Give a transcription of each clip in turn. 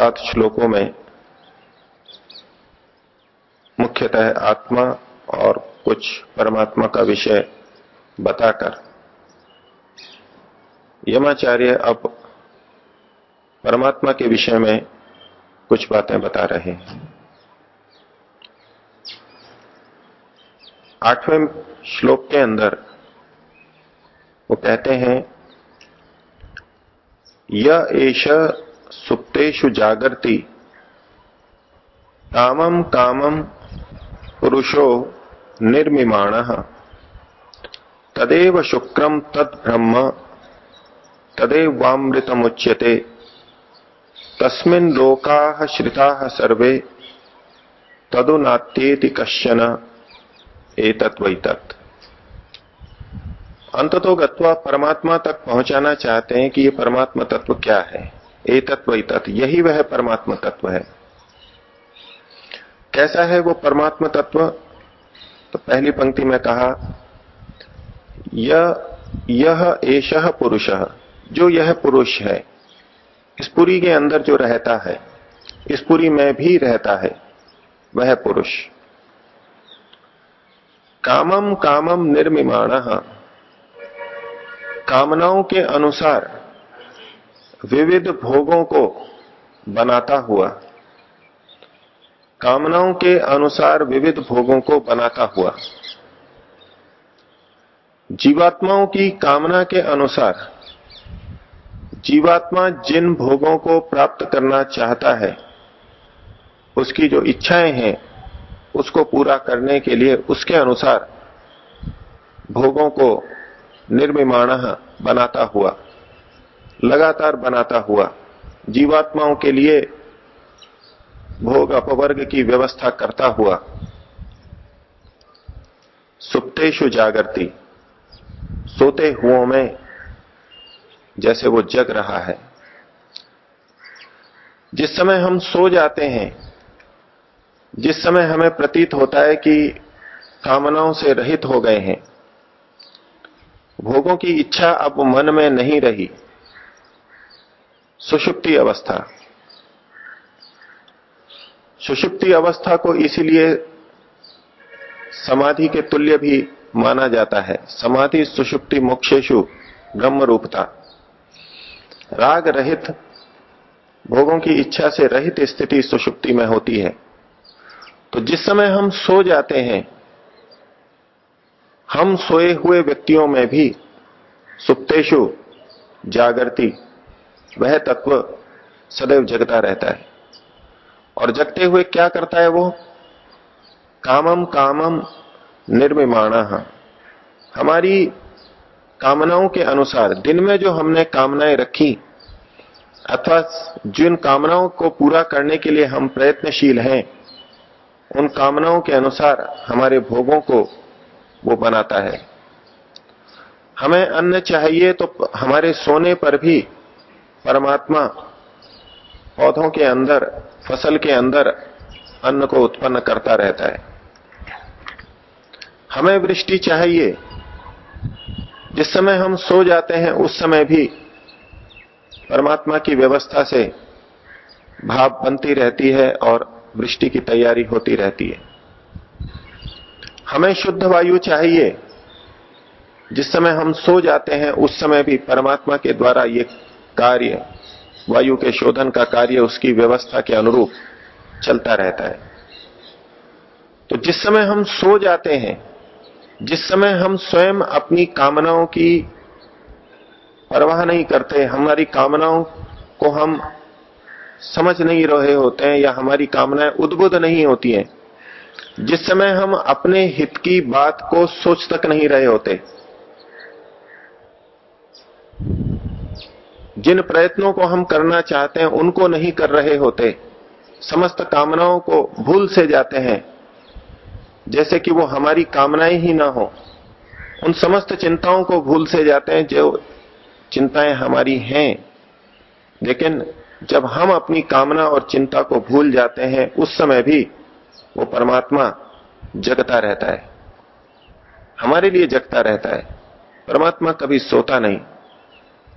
सात श्लोकों में मुख्यतः आत्मा और कुछ परमात्मा का विषय बताकर यमाचार्य अब परमात्मा के विषय में कुछ बातें बता रहे हैं। आठवें श्लोक के अंदर वो कहते हैं यह एश सुप्तेषु जागृति कामम कामम पुरुषो निर्मिमाण। तदेव शुक्रम तद ब्रह्म तदेव वामृतमुच्यते तस्मिन लोका श्रिता सर्वे तदुनात्येति कश्चन एतत्वत अंततो गत्वा परमात्मा तक पहुंचाना चाहते हैं कि ये परमात्मा तत्व क्या है। एतत्वत यही वह परमात्मा तत्व है। कैसा है वो परमात्मा तत्व? तो पहली पंक्ति में कहा यह यह एश पुरुष। जो यह पुरुष है, इस पुरी के अंदर जो रहता है, इस पुरी में भी रहता है, वह पुरुष। कामम कामम निर्मिमाण। कामनाओं के अनुसार विविध भोगों को बनाता हुआ, कामनाओं के अनुसार विविध भोगों को बनाता हुआ, जीवात्माओं की कामना के अनुसार, जीवात्मा जिन भोगों को प्राप्त करना चाहता है, उसकी जो इच्छाएँ हैं, उसको पूरा करने के लिए उसके अनुसार भोगों को निर्मिमाण बनाता हुआ। लगातार बनाता हुआ, जीवात्माओं के लिए भोग अपवर्ग की व्यवस्था करता हुआ सुप्तेशु जागृति सोते हुओं में जैसे वो जग रहा है। जिस समय हम सो जाते हैं, जिस समय हमें प्रतीत होता है कि कामनाओं से रहित हो गए हैं, भोगों की इच्छा अब मन में नहीं रही। सुषुप्ति अवस्था। सुषुप्ति अवस्था को इसीलिए समाधि के तुल्य भी माना जाता है। समाधि सुषुप्ति मोक्षेशु ब्रह्म रूपता राग रहित भोगों की इच्छा से रहित स्थिति सुषुप्ति में होती है। तो जिस समय हम सो जाते हैं, हम सोए हुए व्यक्तियों में भी सुप्तेशु जागृति वह तत्व सदैव जगता रहता है। और जगते हुए क्या करता है वो? कामम कामम निर्मिमाण। हमारी कामनाओं के अनुसार, दिन में जो हमने कामनाएँ रखी अथवा जिन कामनाओं को पूरा करने के लिए हम प्रयत्नशील हैं, उन कामनाओं के अनुसार हमारे भोगों को वो बनाता है। हमें अन्न चाहिए तो हमारे सोने पर भी परमात्मा पौधों के अंदर, फ़सल के अंदर अन्न को उत्पन्न करता रहता है। हमें वृष्टि चाहिए। जिस समय हम सो जाते हैं, उस समय भी परमात्मा की व्यवस्था से भाव बनती रहती है और वृष्टि की तैयारी होती रहती है। हमें शुद्ध वायु चाहिए। जिस समय हम सो जाते हैं, उस समय भी परमात्मा के द्वारा ये कार्य, वायु के शोधन का कार्य उसकी व्यवस्था के अनुरूप चलता रहता है। तो जिस समय हम सो जाते हैं, जिस समय हम स्वयं अपनी कामनाओं की परवाह नहीं करते, हमारी कामनाओं को हम समझ नहीं रहे होते हैं या हमारी कामनाएँ उद्बुद्ध नहीं होती हैं, जिस समय हम अपने हित की बात को सोच तक नहीं रहे होते जिन प्रयत्नों को हम करना चाहते हैं, उनको नहीं कर रहे होते। समस्त कामनाओं को भूल से जाते हैं। जैसे कि वो हमारी कामनाएँ ही ना हो। उन समस्त चिंताओं को भूल से जाते हैं, जो चिंताएँ हमारी हैं। लेकिन जब हम अपनी कामना और चिंता को भूल जाते हैं, उस समय भी वो परमात्मा जगता रहता है। हमारे लिए जगता रहता है। परमात्मा कभी सोता नहीं।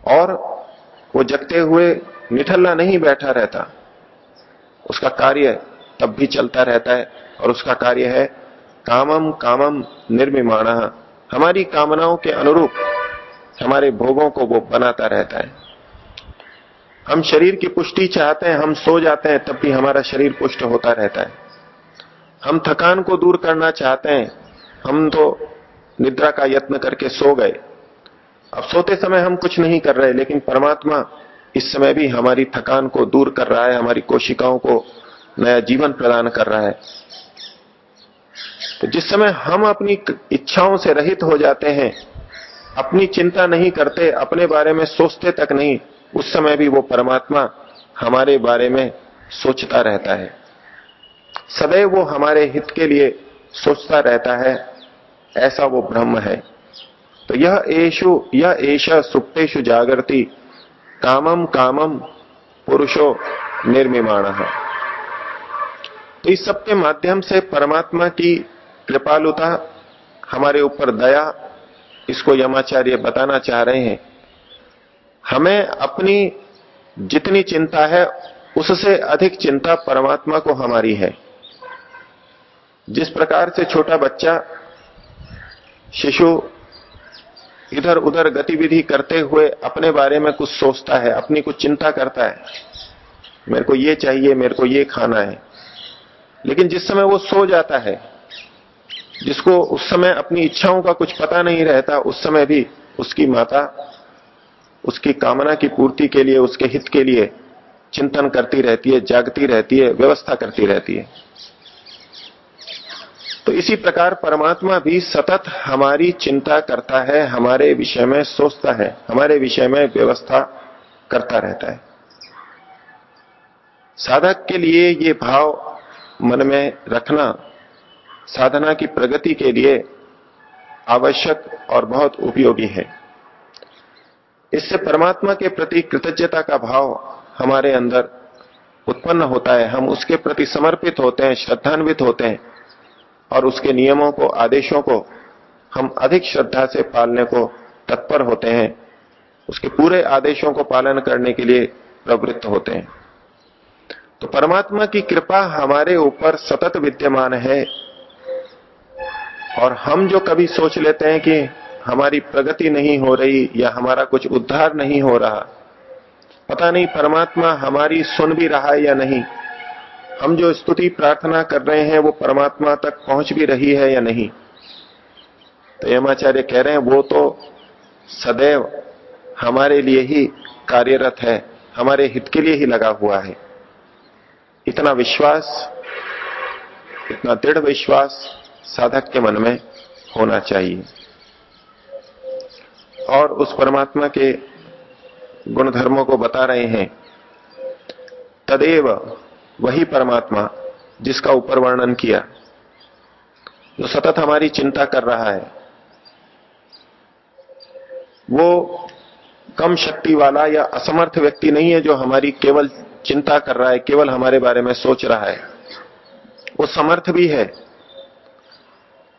और वो जगते हुए निठल्ला नहीं बैठा रहता। उसका कार्य तब भी चलता रहता है और उसका कार्य है कामम कामम निर्मिमाण। हमारी कामनाओं के अनुरूप हमारे भोगों को वो बनाता रहता है। हम शरीर की पुष्टि चाहते हैं, हम सो जाते हैं, तब भी हमारा शरीर पुष्ट होता रहता है। हम थकान को दूर करना चाहते हैं, हम तो निद्रा का यत्न करके सो गए। अब सोते समय हम कुछ नहीं कर रहे, लेकिन परमात्मा इस समय भी हमारी थकान को दूर कर रहा है, हमारी कोशिकाओं को नया जीवन प्रदान कर रहा है। तो जिस समय हम अपनी इच्छाओं से रहित हो जाते हैं, अपनी चिंता नहीं करते, अपने बारे में सोचते तक नहीं, उस समय भी वो परमात्मा हमारे बारे में सोचता रहता है। सदैव वो हमारे हित के लिए सोचता रहता है, ऐसा वो ब्रह्म है। तो यह एशु यह ऐशा सुप्तेशु जागृति कामम कामम पुरुषो निर्मिमाण। तो इस सब के माध्यम से परमात्मा की कृपालुता, हमारे ऊपर दया, इसको यमाचार्य बताना चाह रहे हैं। हमें अपनी जितनी चिंता है, उससे अधिक चिंता परमात्मा को हमारी है। जिस प्रकार से छोटा बच्चा, शिशु इधर उधर गतिविधि करते हुए अपने बारे में कुछ सोचता है, अपनी कुछ चिंता करता है। मेरे को ये चाहिए, मेरे को ये खाना है। लेकिन जिस समय वो सो जाता है, जिसको उस समय अपनी इच्छाओं का कुछ पता नहीं रहता, उस समय भी उसकी माता उसकी कामना की पूर्ति के लिए, उसके हित के लिए चिंतन करती रहती है, जागती रहती है, व्यवस्था करती रहती है। तो इसी प्रकार परमात्मा भी सतत हमारी चिंता करता है, हमारे विषय में सोचता है, हमारे विषय में व्यवस्था करता रहता है। साधक के लिए ये भाव मन में रखना, साधना की प्रगति के लिए आवश्यक और बहुत उपयोगी है। इससे परमात्मा के प्रति कृतज्ञता का भाव हमारे अंदर उत्पन्न होता है। हम उसके प्रति समर्पित होते हैं, श्रद्धान्वित होते हैं। और उसके नियमों को, आदेशों को हम अधिक श्रद्धा से पालने को तत्पर होते हैं। उसके पूरे आदेशों को पालन करने के लिए प्रवृत्त होते हैं। तो परमात्मा की कृपा हमारे ऊपर सतत विद्यमान है और हम जो कभी सोच लेते हैं कि हमारी प्रगति नहीं हो रही या हमारा कुछ उद्धार नहीं हो रहा, पता नहीं परमात्मा हमारी सुन भी रहा है या नहीं। हम जो स्तुति प्रार्थना कर रहे हैं, वो परमात्मा तक पहुँच भी रही है या नहीं? तो यमाचार्य कह रहे हैं, वो तो सदैव हमारे लिए ही कार्यरत है, हमारे हित के लिए ही लगा हुआ है। इतना विश्वास, इतना दृढ़ विश्वास साधक के मन में होना चाहिए। और उस परमात्मा के गुण धर्मों को बता रहे हैं, तदेव वही परमात्मा जिसका ऊपर वर्णन किया, जो सतत हमारी चिंता कर रहा है, वो कम शक्ति वाला या असमर्थ व्यक्ति नहीं है जो हमारी केवल चिंता कर रहा है, केवल हमारे बारे में सोच रहा है। वो समर्थ भी है।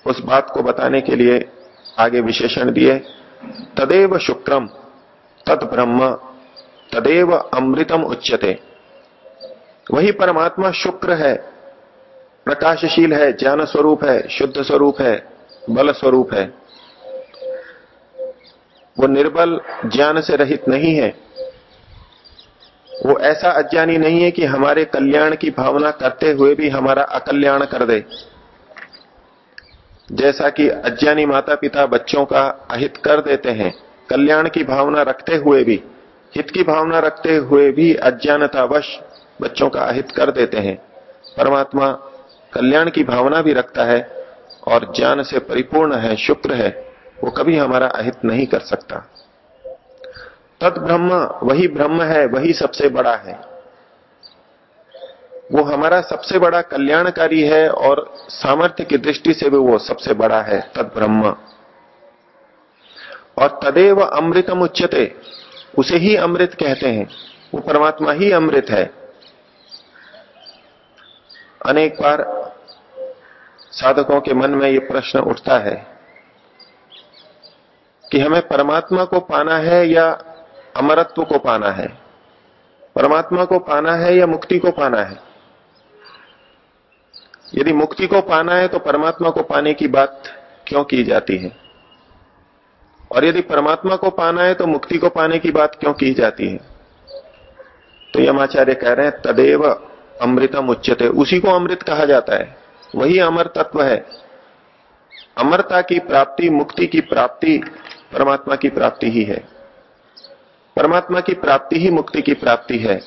उस बात को बताने के लिए आगे विशेषण दिए, तदेव शुक्रम तद ब्रह्म, तदेव अमृतम उच्चते वही परमात्मा शुक्र है, प्रकाशशील है, ज्ञान स्वरूप है, शुद्ध स्वरूप है, बल स्वरूप है। वो निर्बल ज्ञान से रहित नहीं है। वो ऐसा अज्ञानी नहीं है कि हमारे कल्याण की भावना करते हुए भी हमारा अकल्याण कर दे। जैसा कि अज्ञानी माता पिता बच्चों का अहित कर देते हैं, कल्याण की भावना रखते हुए भी, हित की भावना रखते हुए भी अज्ञानतावश बच्चों का अहित कर देते हैं। परमात्मा कल्याण की भावना भी रखता है और ज्ञान से परिपूर्ण है, शुक्र है, वो कभी हमारा अहित नहीं कर सकता। तत् ब्रह्म, वही ब्रह्म है, वही सबसे बड़ा है। वो हमारा सबसे बड़ा कल्याणकारी है और सामर्थ्य की दृष्टि से भी वो सबसे बड़ा है, तद ब्रह्म। और तदेव अमृतम उच्चते उसे ही अमृत कहते हैं, वो परमात्मा ही अमृत है। अनेक बार साधकों के मन में ये प्रश्न उठता है कि हमें परमात्मा को पाना है या अमरत्व को पाना है? परमात्मा को पाना है या मुक्ति को पाना है? यदि मुक्ति को पाना है तो परमात्मा को पाने की बात क्यों की जाती है? और यदि परमात्मा को पाना है तो मुक्ति को पाने की बात क्यों की जाती है? तो यमाचार्य कह रहे हैं, तदेव अमृतम उच्चते उसी को अमृत कहा जाता है। वही अमर तत्व है। अमरता की प्राप्ति, मुक्ति की प्राप्ति, परमात्मा की प्राप्ति ही है। परमात्मा की प्राप्ति ही मुक्ति की प्राप्ति है।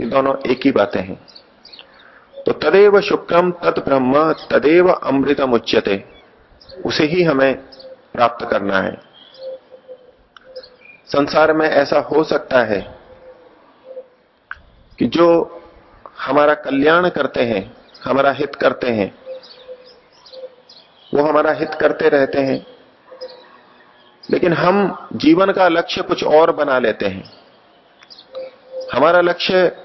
ये दोनों एक ही बातें हैं। तो तदेव शुक्रम तद ब्रह्म, तदेव अमृतम उच्यते। उसे ही हमें प्राप्त करना है। संसार में ऐसा हो सकता है कि जो हमारा कल्याण करते हैं, हमारा हित करते हैं। वो हमारा हित करते रहते हैं। लेकिन हम जीवन का लक्ष्य कुछ और बना लेते हैं। हमारा लक्ष्य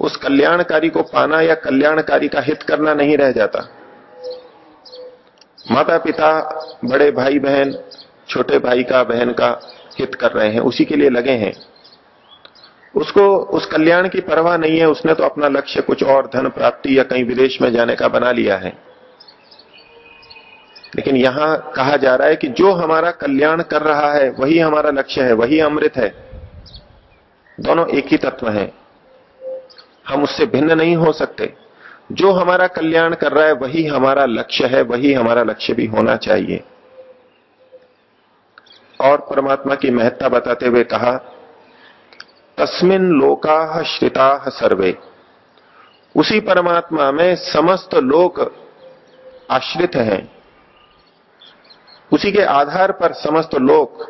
उस कल्याणकारी को पाना या कल्याणकारी का हित करना नहीं रह जाता। माता पिता बड़े भाई बहन छोटे भाई का, बहन का हित कर रहे हैं, उसी के लिए लगे हैं। उसको, उस कल्याण की परवाह नहीं है, उसने तो अपना लक्ष्य कुछ और धन प्राप्ति या कहीं विदेश में जाने का बना लिया है। लेकिन यहाँ कहा जा रहा है कि जो हमारा कल्याण कर रहा है, वही हमारा लक्ष्य है, वही अमृत है। दोनों एक ही तत्व हैं। हम उससे भिन्न नहीं हो सकते। जो हमारा कल्याण कर रहा है, वही हमारा लक्ष्य है, वही हमारा लक्ष्य भी होना चाहिए। और परमात्मा की महत्ता बताते हुए कहा तस्मिन लोका श्रिता सर्वे। उसी परमात्मा में समस्त लोक आश्रित हैं। उसी के आधार पर समस्त लोक,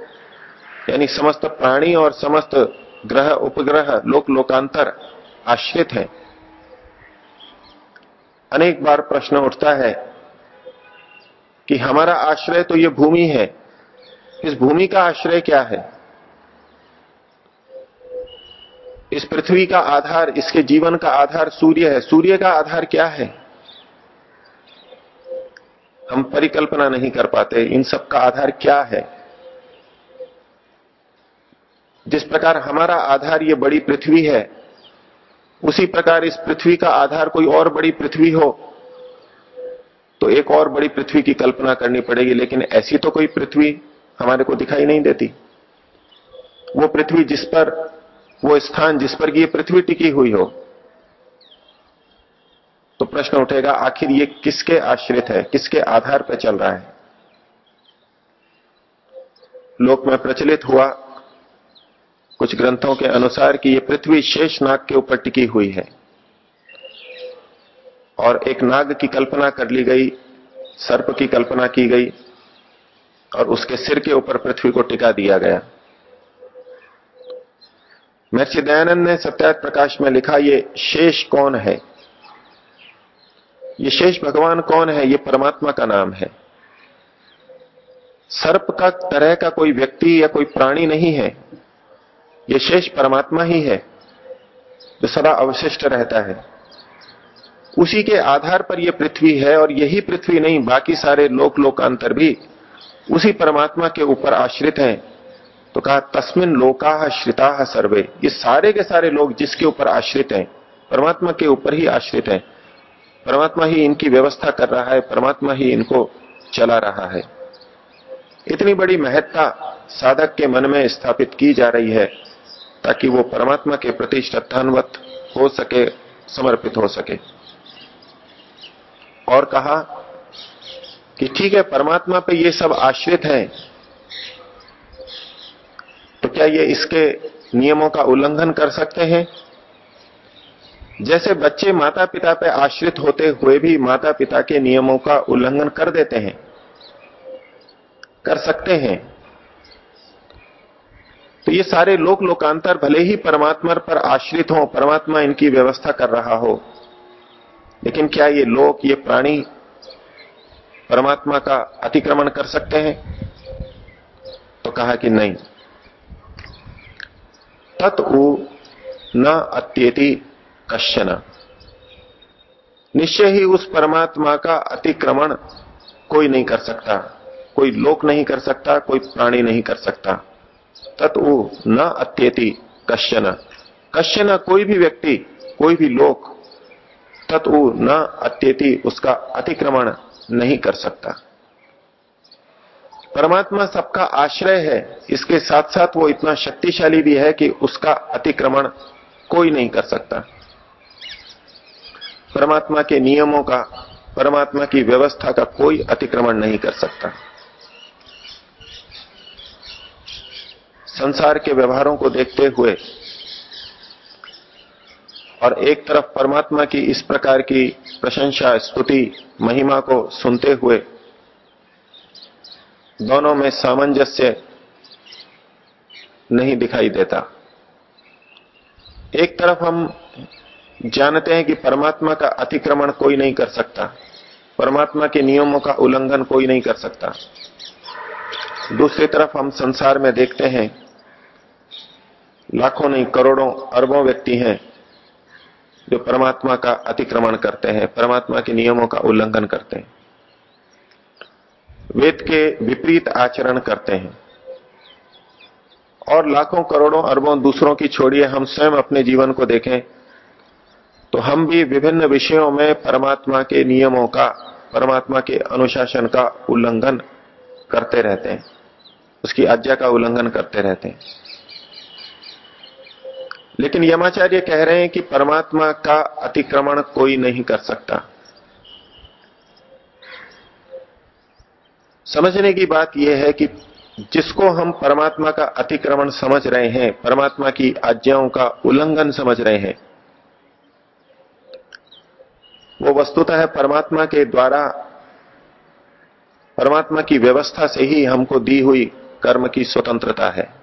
यानी समस्त प्राणी और समस्त ग्रह, उपग्रह, लोक लोकांतर आश्रित है। अनेक बार प्रश्न उठता है कि हमारा आश्रय तो ये भूमि है। इस भूमि का आश्रय क्या है? इस पृथ्वी का आधार, इसके जीवन का आधार सूर्य है। सूर्य का आधार क्या है? हम परिकल्पना नहीं कर पाते, इन सब का आधार क्या है? जिस प्रकार हमारा आधार ये बड़ी पृथ्वी है, उसी प्रकार इस पृथ्वी का आधार कोई और बड़ी पृथ्वी हो तो एक और बड़ी पृथ्वी की कल्पना करनी पड़ेगी। लेकिन ऐसी तो कोई पृथ्वी हमारे को दिखाई नहीं देती। वो पृथ्वी जिस पर वो स्थान जिस पर ये पृथ्वी टिकी हुई हो। तो प्रश्न उठेगा, आखिर ये किसके आश्रित है? किसके आधार पर चल रहा है? लोक में प्रचलित हुआ कुछ ग्रंथों के अनुसार कि यह पृथ्वी शेष नाग के ऊपर टिकी हुई है। और एक नाग की कल्पना कर ली गई, सर्प की कल्पना की गई, और उसके सिर के ऊपर पृथ्वी को टिका दिया गया। महर्षि दयानंद ने सत्यात प्रकाश में लिखा, ये शेष कौन है? ये शेष भगवान कौन है? ये परमात्मा का नाम है। सर्प का, तरह का कोई व्यक्ति या कोई प्राणी नहीं है। ये शेष परमात्मा ही है जो सदा अवशिष्ट रहता है। उसी के आधार पर यह पृथ्वी है और यही पृथ्वी नहीं, बाकी सारे लोक लोकांतर भी उसी परमात्मा के ऊपर आश्रित हैं। तो कहा, तस्मिन लोका श्रिता सर्वे। ये सारे के सारे लोग जिसके ऊपर आश्रित हैं, परमात्मा के ऊपर ही आश्रित हैं। परमात्मा ही इनकी व्यवस्था कर रहा है, परमात्मा ही इनको चला रहा है। इतनी बड़ी महत्ता साधक के मन में स्थापित की जा रही है, ताकि वो परमात्मा के प्रति श्रद्धान्वत हो सके, समर्पित हो सके। और कहा कि, ठीक है, परमात्मा पे ये सब आश्रित हैं तो क्या ये इसके नियमों का उल्लंघन कर सकते हैं? जैसे बच्चे माता पिता पर आश्रित होते हुए भी माता पिता के नियमों का उल्लंघन कर देते हैं। कर सकते हैं। तो ये सारे लोक लोकांतर भले ही परमात्मा पर आश्रित हो, परमात्मा इनकी व्यवस्था कर रहा हो, लेकिन क्या ये लोक, ये प्राणी परमात्मा का अतिक्रमण कर सकते हैं? तो कहा कि नहीं। तत्व न अत्येति कश्चन। निश्चय ही उस परमात्मा का अतिक्रमण कोई नहीं कर सकता। कोई लोक नहीं कर सकता, कोई प्राणी नहीं कर सकता। तत्व न अत्येति कश्चन। कश्चन कोई भी व्यक्ति, कोई भी लोक तत्व न अत्येति उसका अतिक्रमण नहीं कर सकता। परमात्मा सबका आश्रय है। इसके साथ साथ वो इतना शक्तिशाली भी है कि उसका अतिक्रमण कोई नहीं कर सकता। परमात्मा के नियमों का, परमात्मा की व्यवस्था का कोई अतिक्रमण नहीं कर सकता। संसार के व्यवहारों को देखते हुए और एक तरफ़ परमात्मा की इस प्रकार की प्रशंसा, स्तुति, महिमा को सुनते हुए दोनों में सामंजस्य नहीं दिखाई देता। एक तरफ़ हम जानते हैं कि परमात्मा का अतिक्रमण कोई नहीं कर सकता, परमात्मा के नियमों का उल्लंघन कोई नहीं कर सकता। दूसरी तरफ़ हम संसार में देखते हैं, लाखों नहीं, करोड़ों, अरबों व्यक्ति हैं जो परमात्मा का अतिक्रमण करते हैं, परमात्मा के नियमों का उल्लंघन करते हैं। वेद के विपरीत आचरण करते हैं। और लाखों करोड़ों अरबों दूसरों की छोड़िए हम स्वयं अपने जीवन को देखें तो हम भी विभिन्न विषयों में परमात्मा के नियमों का, परमात्मा के अनुशासन का उल्लंघन करते रहते हैं। उसकी आज्ञा का उल्लंघन करते रहते हैं। लेकिन यमाचार्य कह रहे हैं कि परमात्मा का अतिक्रमण कोई नहीं कर सकता। समझने की बात यह है कि जिसको हम परमात्मा का अतिक्रमण समझ रहे हैं, परमात्मा की आज्ञाओं का उल्लंघन समझ रहे हैं, वो वस्तुतः है परमात्मा के द्वारा, परमात्मा की व्यवस्था से ही हमको दी हुई कर्म की स्वतंत्रता है।